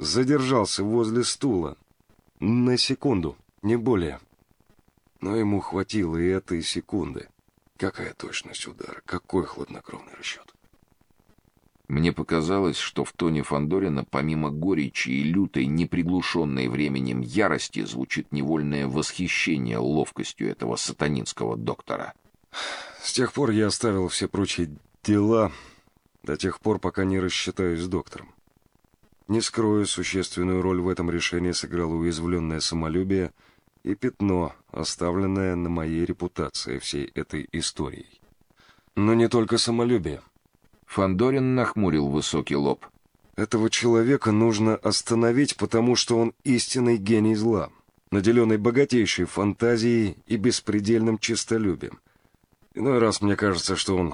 задержался возле стула. На секунду, не более. Но ему хватило и этой секунды. Какая точность удара, какой хладнокровный расчет. Мне показалось, что в тоне Фандорина, помимо горечи и лютой, неприглушенной временем ярости, звучит невольное восхищение ловкостью этого сатанинского доктора. С тех пор я оставил все прочие дела до тех пор, пока не рассчитаюсь с доктором. Не скрою, существенную роль в этом решении сыграло уязвленное самолюбие и пятно, оставленное на моей репутации всей этой историей. Но не только самолюбие. Фандорин нахмурил высокий лоб. Этого человека нужно остановить, потому что он истинный гений зла, наделенный богатейшей фантазией и беспредельным честолюбием. Иной раз мне кажется, что он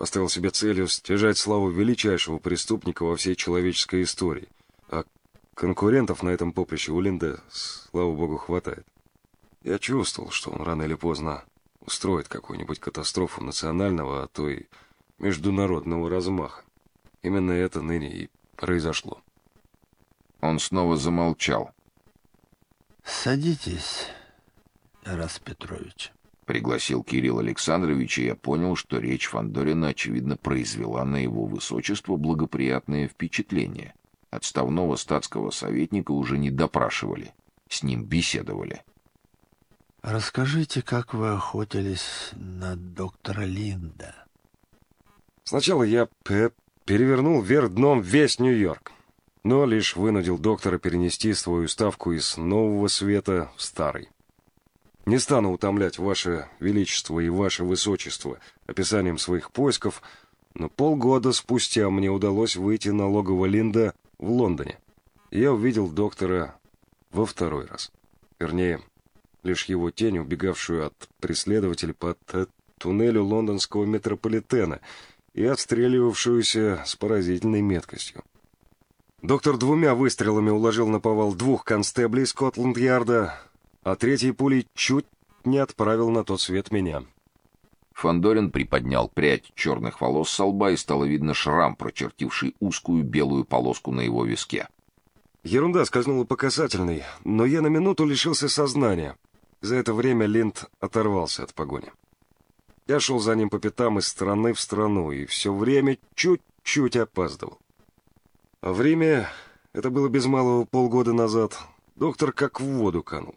поставил себе целью стяжать славу величайшего преступника во всей человеческой истории, а конкурентов на этом поприще у Линда, слава богу, хватает. Я чувствовал, что он рано или поздно устроит какую-нибудь катастрофу национального, а то и международного размаха. Именно это ныне и произошло. Он снова замолчал. «Садитесь, Тарас Петрович», — пригласил Кирилл Александрович, и я понял, что речь Фандорина очевидно, произвела на его высочество благоприятное впечатление. Отставного статского советника уже не допрашивали, с ним беседовали. «Расскажите, как вы охотились на доктора Линда?» Сначала я перевернул вверх дном весь Нью-Йорк, но лишь вынудил доктора перенести свою ставку из нового света в старый. Не стану утомлять ваше величество и ваше высочество описанием своих поисков, но полгода спустя мне удалось выйти на логово Линда в Лондоне. я увидел доктора во второй раз. Вернее, лишь его тень, убегавшую от преследователей по туннелю лондонского метрополитена — и отстреливавшуюся с поразительной меткостью. Доктор двумя выстрелами уложил на повал двух констеблей Скотланд-Ярда, а третьей пулей чуть не отправил на тот свет меня. Фандорин приподнял прядь черных волос с лба, и стало видно шрам, прочертивший узкую белую полоску на его виске. Ерунда скользнула по касательной, но я на минуту лишился сознания. За это время Линд оторвался от погони. Я шел за ним по пятам из страны в страну и все время чуть-чуть опаздывал. А время, это было без малого полгода назад, доктор как в воду канул.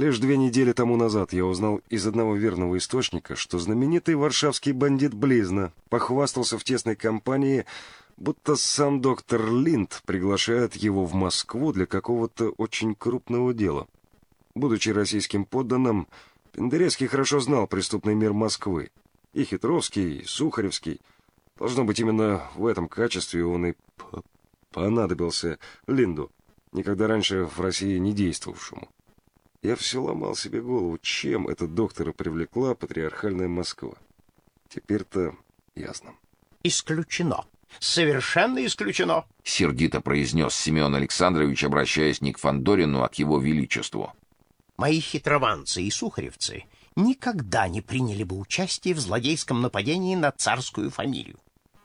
Лишь две недели тому назад я узнал из одного верного источника, что знаменитый варшавский бандит Близна похвастался в тесной компании, будто сам доктор Линд приглашает его в Москву для какого-то очень крупного дела. Будучи российским подданным, Пендерецкий хорошо знал преступный мир Москвы. И Хитровский, и Сухаревский. Должно быть, именно в этом качестве он и понадобился Линду, никогда раньше в России не действовавшему. Я все ломал себе голову, чем этот доктора привлекла патриархальная Москва. Теперь-то ясно. «Исключено. Совершенно исключено!» — сердито произнес Семен Александрович, обращаясь не к Фандорину, а к его величеству. Мои хитрованцы и сухаревцы никогда не приняли бы участие в злодейском нападении на царскую фамилию.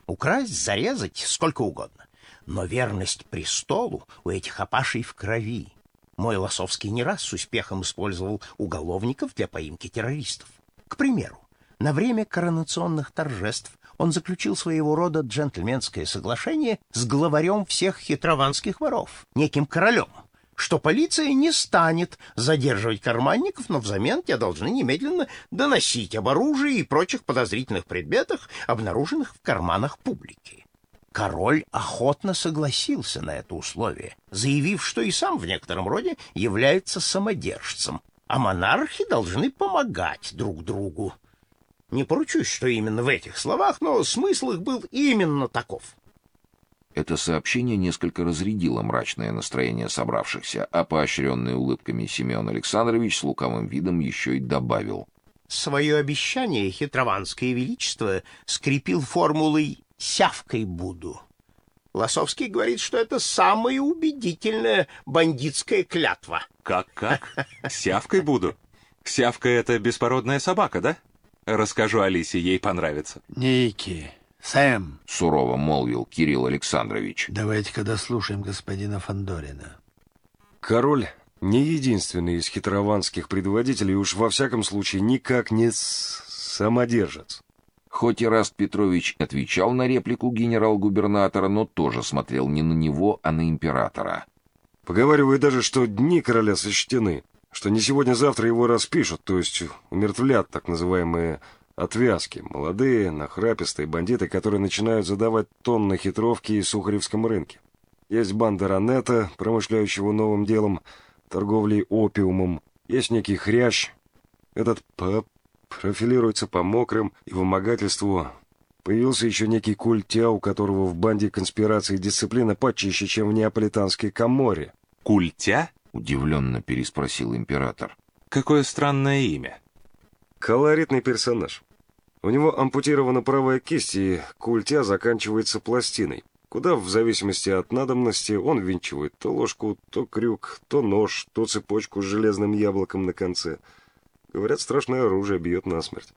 Украсть, зарезать сколько угодно. Но верность престолу у этих опашей в крови. Мой Лосовский не раз с успехом использовал уголовников для поимки террористов. К примеру, на время коронационных торжеств он заключил своего рода джентльменское соглашение с главарем всех хитрованских воров, неким королем — что полиция не станет задерживать карманников, но взамен те должны немедленно доносить об оружии и прочих подозрительных предметах, обнаруженных в карманах публики. Король охотно согласился на это условие, заявив, что и сам в некотором роде является самодержцем, а монархи должны помогать друг другу. Не поручусь, что именно в этих словах, но смысл их был именно таков. Это сообщение несколько разрядило мрачное настроение собравшихся, а поощренный улыбками Семен Александрович с лукавым видом еще и добавил. Свое обещание хитрованское величество скрепил формулой «сявкой буду». Лосовский говорит, что это самая убедительная бандитская клятва. Как-как? Сявкой буду? Сявка — это беспородная собака, да? Расскажу Алисе, ей понравится. Ники, Сэм, — сурово молвил Кирилл Александрович. давайте-ка дослушаем господина Фандорина. Король не единственный из хитрованских предводителей, уж во всяком случае никак не самодержец. Хоть Ираст Петрович отвечал на реплику генерал-губернатора, но тоже смотрел не на него, а на императора. Поговаривают даже, что дни короля сочтены, что не сегодня-завтра его распишут, то есть умертвлят так называемые отвязки, молодые, нахрапистые бандиты, которые начинают задавать тон на хитровке и сухаревском рынке. Есть банда Ранета, промышляющего новым делом, торговлей опиумом, есть некий хрящ, этот профилируется по мокрым и вымогательству. Появился еще некий культя, у которого в банде конспирации дисциплина почище, чем в неаполитанской коморе. Культя? Удивленно переспросил император. Какое странное имя. Колоритный персонаж. У него ампутирована правая кисть, и культя заканчивается пластиной, куда, в зависимости от надобности, он винчивает то ложку, то крюк, то нож, то цепочку с железным яблоком на конце. Говорят, страшное оружие бьет насмерть.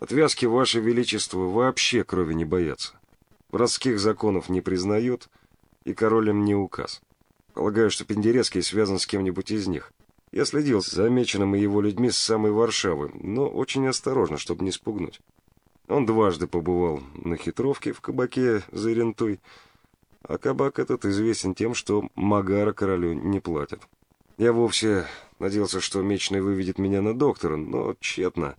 Отвязки, Ваше Величество, вообще крови не боятся. Городских законов не признают, и королем не указ. Полагаю, что Пендерецкий связан с кем-нибудь из них. Я следил за замеченным и его людьми с самой Варшавы, но очень осторожно, чтобы не спугнуть. Он дважды побывал на хитровке в кабаке за рентой, а кабак этот известен тем, что Магара королю не платят. Я вовсе надеялся, что Мечный выведет меня на доктора, но тщетно.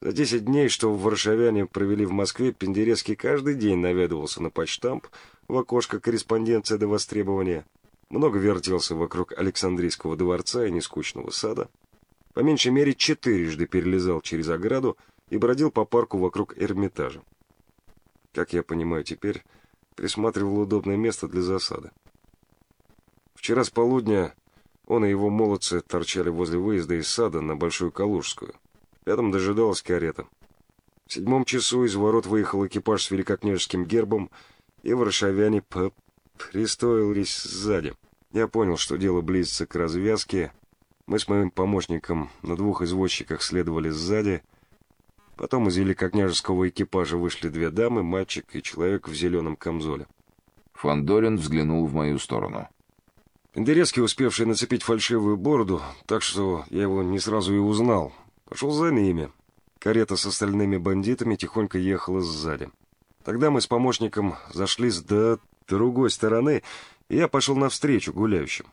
За десять дней, что в Варшавяне провели в Москве, Пендерецкий каждый день наведывался на почтамп в окошко корреспонденция до востребования. Много вертелся вокруг Александрийского дворца и нескучного сада. По меньшей мере четырежды перелезал через ограду и бродил по парку вокруг Эрмитажа. Как я понимаю теперь, присматривал удобное место для засады. Вчера с полудня он и его молодцы торчали возле выезда из сада на Большую Калужскую. Рядом дожидалась карета. В седьмом часу из ворот выехал экипаж с великокняжеским гербом, и варшавяне по пристроились сзади. Я понял, что дело близится к развязке. Мы с моим помощником на двух извозчиках следовали сзади. Потом из великокняжеского экипажа вышли две дамы, мальчик и человек в зеленом камзоле. Фандорин взглянул в мою сторону. Пендерецкий, успевший нацепить фальшивую бороду, так что я его не сразу и узнал, пошел за ними. Карета с остальными бандитами тихонько ехала сзади. Тогда мы с помощником зашли с до другой стороны, и я пошел навстречу гуляющим.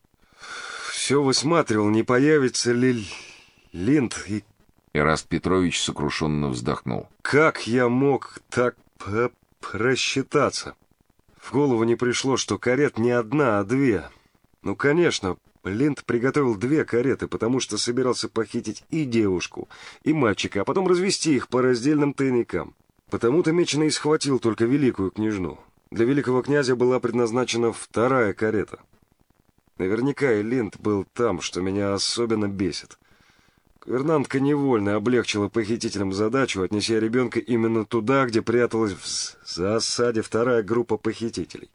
Все высматривал, не появится ли Линд, и Ираст Петрович сокрушенно вздохнул. как я мог так просчитаться? В голову не пришло, что карет не одна, а две. Ну, конечно, Линд приготовил две кареты, потому что собирался похитить и девушку, и мальчика, а потом развести их по раздельным тайникам. Потому-то Меченый схватил только великую княжну. Для великого князя была предназначена вторая карета. Наверняка и Линд был там, что меня особенно бесит. Гувернантка невольно облегчила похитителям задачу, отнеся ребенка именно туда, где пряталась в засаде вторая группа похитителей.